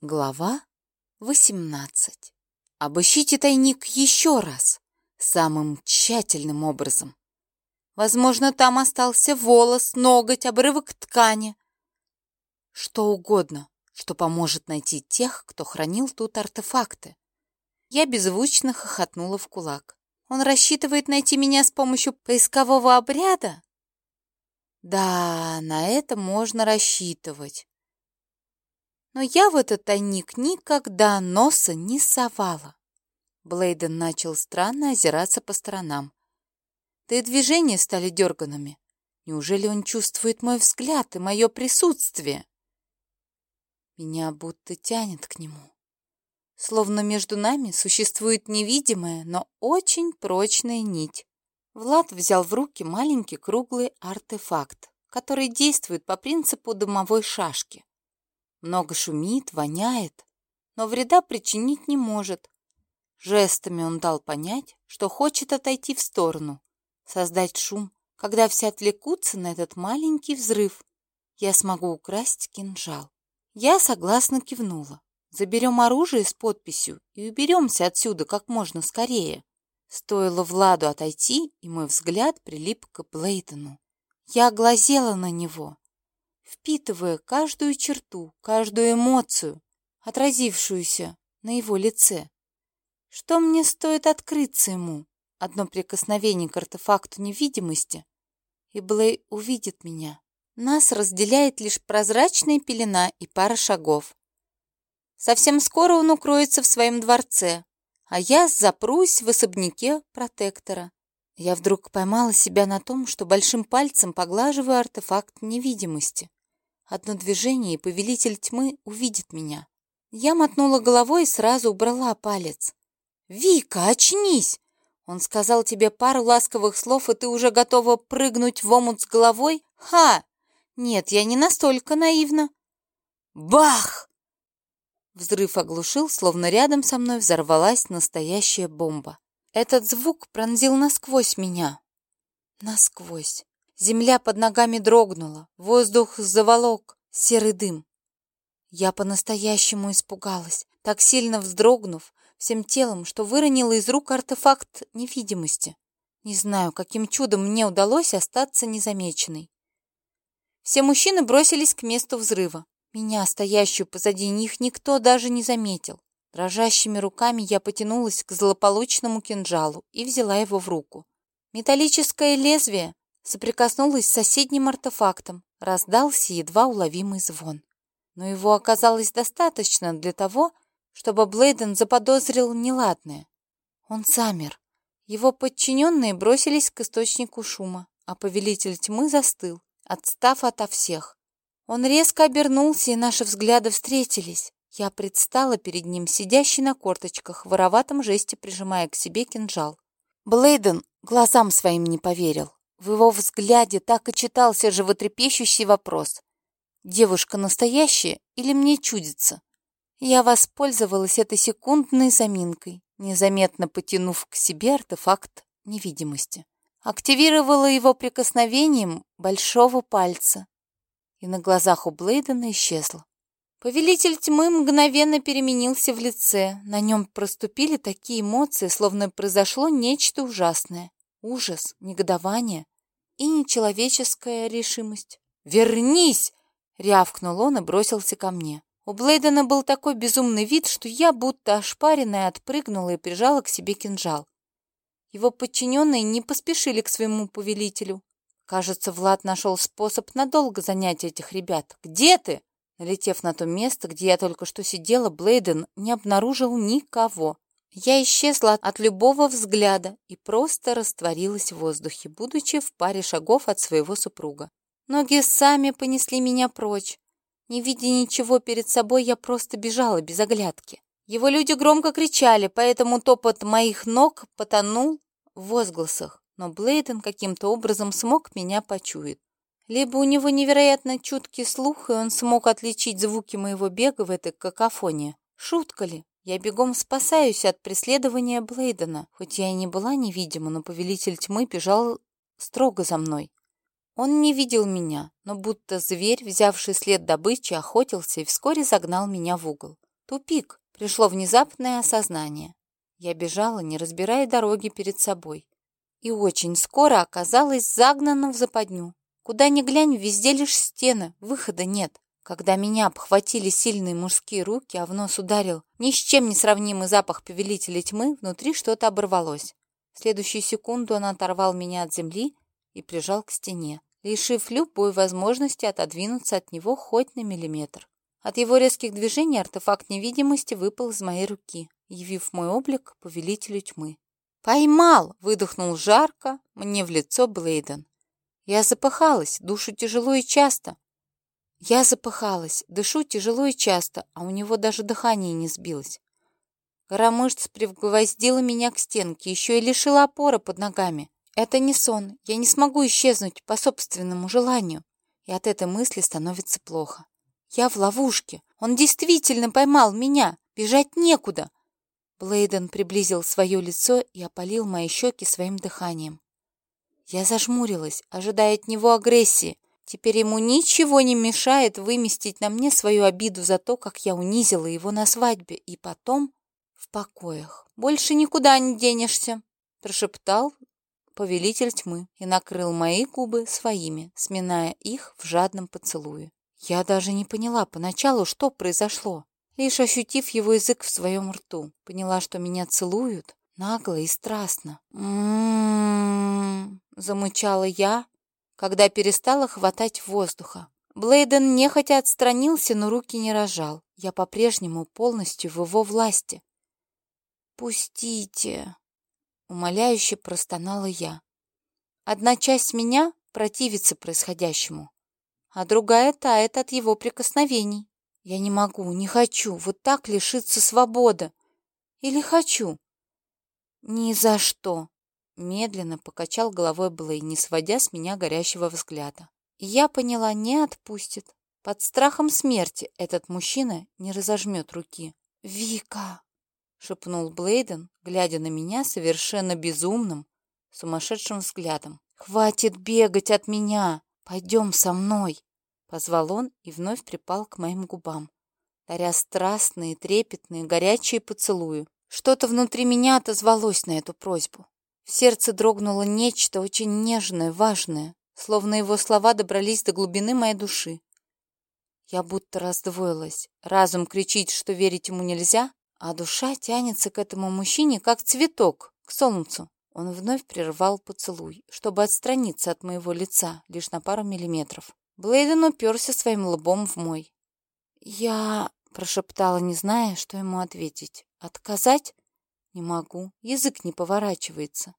Глава 18. Обыщите тайник еще раз, самым тщательным образом. Возможно, там остался волос, ноготь, обрывок ткани. Что угодно, что поможет найти тех, кто хранил тут артефакты. Я беззвучно хохотнула в кулак. Он рассчитывает найти меня с помощью поискового обряда? Да, на это можно рассчитывать но я в этот тайник никогда носа не совала. Блейден начал странно озираться по сторонам. Да и движения стали дерганными. Неужели он чувствует мой взгляд и мое присутствие? Меня будто тянет к нему. Словно между нами существует невидимая, но очень прочная нить. Влад взял в руки маленький круглый артефакт, который действует по принципу дымовой шашки. Много шумит, воняет, но вреда причинить не может. Жестами он дал понять, что хочет отойти в сторону, создать шум. Когда все отвлекутся на этот маленький взрыв, я смогу украсть кинжал. Я согласно кивнула. Заберем оружие с подписью и уберемся отсюда как можно скорее. Стоило Владу отойти, и мой взгляд прилип к Блейдену. Я глазела на него, впитывая каждую черту, каждую эмоцию, отразившуюся на его лице. Что мне стоит открыться ему? Одно прикосновение к артефакту невидимости, и Блей увидит меня. Нас разделяет лишь прозрачная пелена и пара шагов. Совсем скоро он укроется в своем дворце, а я запрусь в особняке протектора. Я вдруг поймала себя на том, что большим пальцем поглаживаю артефакт невидимости. Одно движение, и повелитель тьмы увидит меня. Я мотнула головой и сразу убрала палец. «Вика, очнись!» Он сказал тебе пару ласковых слов, и ты уже готова прыгнуть в омут с головой? Ха! Нет, я не настолько наивна. Бах! Взрыв оглушил, словно рядом со мной взорвалась настоящая бомба. Этот звук пронзил насквозь меня. Насквозь. Земля под ногами дрогнула, воздух заволок серый дым. Я по-настоящему испугалась, так сильно вздрогнув всем телом, что выронила из рук артефакт невидимости. Не знаю, каким чудом мне удалось остаться незамеченной. Все мужчины бросились к месту взрыва. Меня, стоящую позади них, никто даже не заметил. Дрожащими руками я потянулась к злополучному кинжалу и взяла его в руку. Металлическое лезвие соприкоснулась с соседним артефактом, раздался едва уловимый звон. Но его оказалось достаточно для того, чтобы Блейден заподозрил неладное. Он замер. Его подчиненные бросились к источнику шума, а повелитель тьмы застыл, отстав ото всех. Он резко обернулся, и наши взгляды встретились. Я предстала перед ним, сидящий на корточках, в вороватом жесте прижимая к себе кинжал. Блейден глазам своим не поверил. В его взгляде так и читался животрепещущий вопрос. «Девушка настоящая или мне чудится?» Я воспользовалась этой секундной заминкой, незаметно потянув к себе артефакт невидимости. Активировала его прикосновением большого пальца, и на глазах у Блейдена исчезла. Повелитель тьмы мгновенно переменился в лице. На нем проступили такие эмоции, словно произошло нечто ужасное ужас, негодование и нечеловеческая решимость. «Вернись!» — рявкнул он и бросился ко мне. У Блейдена был такой безумный вид, что я, будто ошпаренная, отпрыгнула и прижала к себе кинжал. Его подчиненные не поспешили к своему повелителю. Кажется, Влад нашел способ надолго занять этих ребят. «Где ты?» Налетев на то место, где я только что сидела, Блейден не обнаружил никого. Я исчезла от любого взгляда и просто растворилась в воздухе, будучи в паре шагов от своего супруга. Ноги сами понесли меня прочь. Не видя ничего перед собой, я просто бежала без оглядки. Его люди громко кричали, поэтому топот моих ног потонул в возгласах, но Блейден каким-то образом смог меня почуять. Либо у него невероятно чуткий слух, и он смог отличить звуки моего бега в этой какофонии. Шутка ли? Я бегом спасаюсь от преследования Блейдена. Хоть я и не была невидима, но повелитель тьмы бежал строго за мной. Он не видел меня, но будто зверь, взявший след добычи, охотился и вскоре загнал меня в угол. Тупик. Пришло внезапное осознание. Я бежала, не разбирая дороги перед собой. И очень скоро оказалась загнана в западню. Куда ни глянь, везде лишь стены, выхода нет. Когда меня обхватили сильные мужские руки, а в нос ударил ни с чем не сравнимый запах повелителя тьмы, внутри что-то оборвалось. В следующую секунду он оторвал меня от земли и прижал к стене, лишив любой возможности отодвинуться от него хоть на миллиметр. От его резких движений артефакт невидимости выпал из моей руки, явив мой облик повелителю тьмы. «Поймал!» — выдохнул жарко мне в лицо Блейден. Я запыхалась, душу тяжело и часто. Я запыхалась, дышу тяжело и часто, а у него даже дыхание не сбилось. Гора мышц пригвоздила меня к стенке, еще и лишила опоры под ногами. Это не сон, я не смогу исчезнуть по собственному желанию. И от этой мысли становится плохо. Я в ловушке. Он действительно поймал меня. Бежать некуда. Блейден приблизил свое лицо и опалил мои щеки своим дыханием. Я зажмурилась, ожидая от него агрессии. Теперь ему ничего не мешает выместить на мне свою обиду за то, как я унизила его на свадьбе, и потом в покоях. «Больше никуда не денешься», — прошептал повелитель тьмы и накрыл мои губы своими, сминая их в жадном поцелуе. Я даже не поняла поначалу, что произошло. Лишь ощутив его язык в своем рту, поняла, что меня целуют нагло и страстно. «М-м-м», замычала я, когда перестала хватать воздуха. Блейден нехотя отстранился, но руки не рожал. Я по-прежнему полностью в его власти. «Пустите!» — умоляюще простонала я. Одна часть меня противится происходящему, а другая тает от его прикосновений. Я не могу, не хочу вот так лишиться свободы. Или хочу? Ни за что. Медленно покачал головой Блей, не сводя с меня горящего взгляда. Я поняла, не отпустит. Под страхом смерти этот мужчина не разожмет руки. «Вика!» — шепнул Блейден, глядя на меня совершенно безумным, сумасшедшим взглядом. «Хватит бегать от меня! Пойдем со мной!» Позвал он и вновь припал к моим губам, даря страстные, трепетные, горячие поцелуи. Что-то внутри меня отозвалось на эту просьбу. В сердце дрогнуло нечто очень нежное, важное, словно его слова добрались до глубины моей души. Я будто раздвоилась. Разум кричит, что верить ему нельзя, а душа тянется к этому мужчине, как цветок, к солнцу. Он вновь прервал поцелуй, чтобы отстраниться от моего лица лишь на пару миллиметров. Блейден уперся своим лбом в мой. «Я...» — прошептала, не зная, что ему ответить. «Отказать? Не могу. Язык не поворачивается.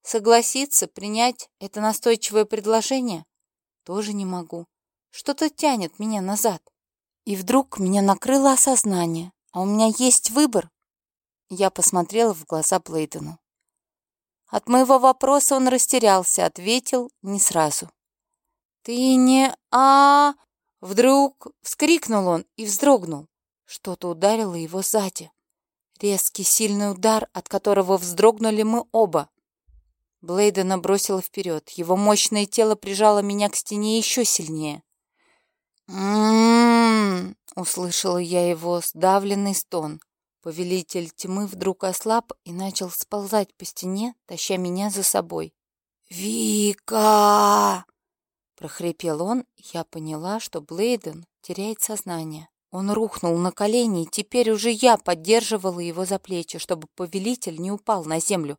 Согласиться, принять это настойчивое предложение? Тоже не могу. Что-то тянет меня назад. И вдруг меня накрыло осознание. А у меня есть выбор. Я посмотрела в глаза Блейдену. От моего вопроса он растерялся, ответил не сразу. «Ты не... а Вдруг вскрикнул он и вздрогнул. Что-то ударило его сзади. Резкий, сильный удар, от которого вздрогнули мы оба. Блейдена бросила вперед. Его мощное тело прижало меня к стене еще сильнее. «М-м-м!» услышала я его сдавленный стон. Повелитель тьмы вдруг ослаб и начал сползать по стене, таща меня за собой. «Вика!» — прохрипел он, и я поняла, что Блейден теряет сознание. Он рухнул на колени, и теперь уже я поддерживала его за плечи, чтобы повелитель не упал на землю,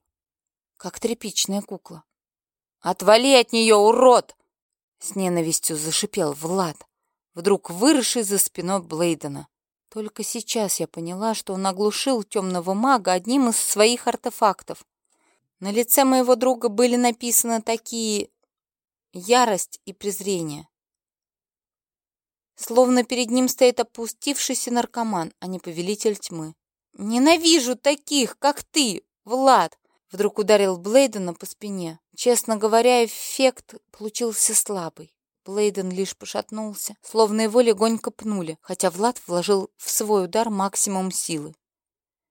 как тряпичная кукла. «Отвали от нее, урод!» — с ненавистью зашипел Влад вдруг выросший за спиной Блейдена. Только сейчас я поняла, что он оглушил темного мага одним из своих артефактов. На лице моего друга были написаны такие ярость и презрение. Словно перед ним стоит опустившийся наркоман, а не повелитель тьмы. «Ненавижу таких, как ты, Влад!» Вдруг ударил Блейдена по спине. Честно говоря, эффект получился слабый. Блейден лишь пошатнулся, словно его легонько пнули, хотя Влад вложил в свой удар максимум силы.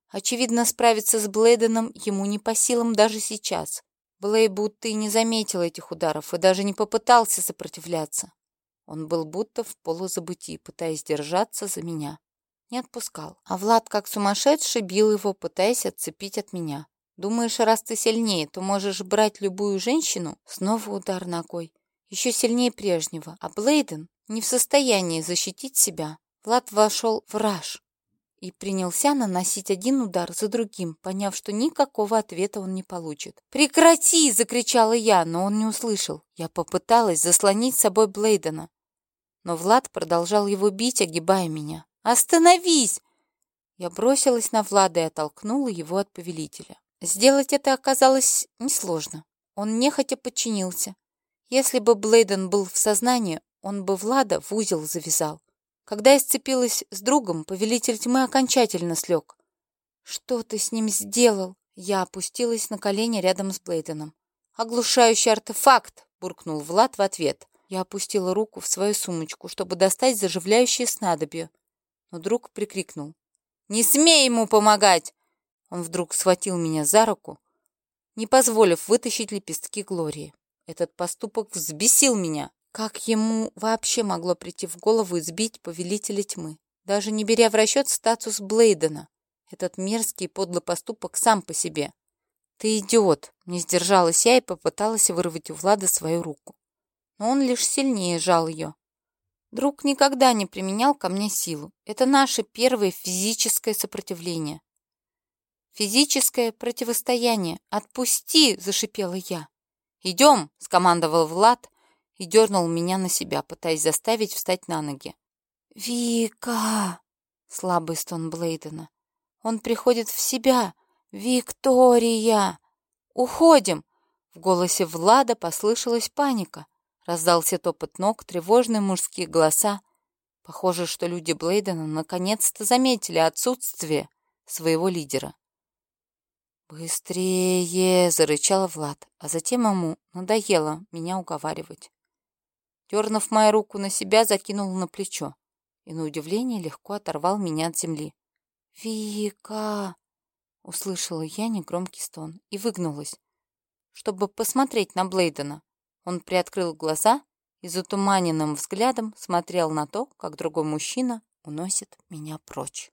Очевидно, справиться с Блейденом ему не по силам даже сейчас. Блей будто и не заметил этих ударов и даже не попытался сопротивляться. Он был будто в полузабытии, пытаясь держаться за меня. не отпускал. А Влад, как сумасшедший, бил его, пытаясь отцепить от меня. Думаешь, раз ты сильнее, то можешь брать любую женщину? Снова удар ногой. Еще сильнее прежнего. А Блейден не в состоянии защитить себя. Влад вошел в раж и принялся наносить один удар за другим, поняв, что никакого ответа он не получит. «Прекрати!» — закричала я, но он не услышал. Я попыталась заслонить собой Блейдена, но Влад продолжал его бить, огибая меня. «Остановись!» Я бросилась на Влада и оттолкнула его от повелителя. Сделать это оказалось несложно. Он нехотя подчинился. Если бы Блейден был в сознании, он бы Влада в узел завязал. Когда я сцепилась с другом, повелитель тьмы окончательно слег. «Что ты с ним сделал?» Я опустилась на колени рядом с Блейденом. «Оглушающий артефакт!» — буркнул Влад в ответ. Я опустила руку в свою сумочку, чтобы достать заживляющее снадобье. Но друг прикрикнул. «Не смей ему помогать!» Он вдруг схватил меня за руку, не позволив вытащить лепестки Глории. Этот поступок взбесил меня. Как ему вообще могло прийти в голову избить повелителя тьмы, даже не беря в расчет статус Блейдена? Этот мерзкий подлый поступок сам по себе. «Ты идиот!» — не сдержалась я и попыталась вырвать у Влада свою руку. Но он лишь сильнее жал ее. Друг никогда не применял ко мне силу. Это наше первое физическое сопротивление. Физическое противостояние. «Отпусти!» — зашипела я. «Идем!» — скомандовал Влад, и дернул меня на себя, пытаясь заставить встать на ноги. «Вика!» — слабый стон Блейдена. «Он приходит в себя! Виктория! Уходим!» В голосе Влада послышалась паника. Раздался топот ног, тревожные мужские голоса. Похоже, что люди Блейдена наконец-то заметили отсутствие своего лидера. «Быстрее!» — зарычал Влад, а затем ему надоело меня уговаривать. Дернув мою руку на себя, закинул на плечо и, на удивление, легко оторвал меня от земли. «Вика!» — услышала я негромкий стон и выгнулась, чтобы посмотреть на Блейдена. Он приоткрыл глаза и затуманенным взглядом смотрел на то, как другой мужчина уносит меня прочь.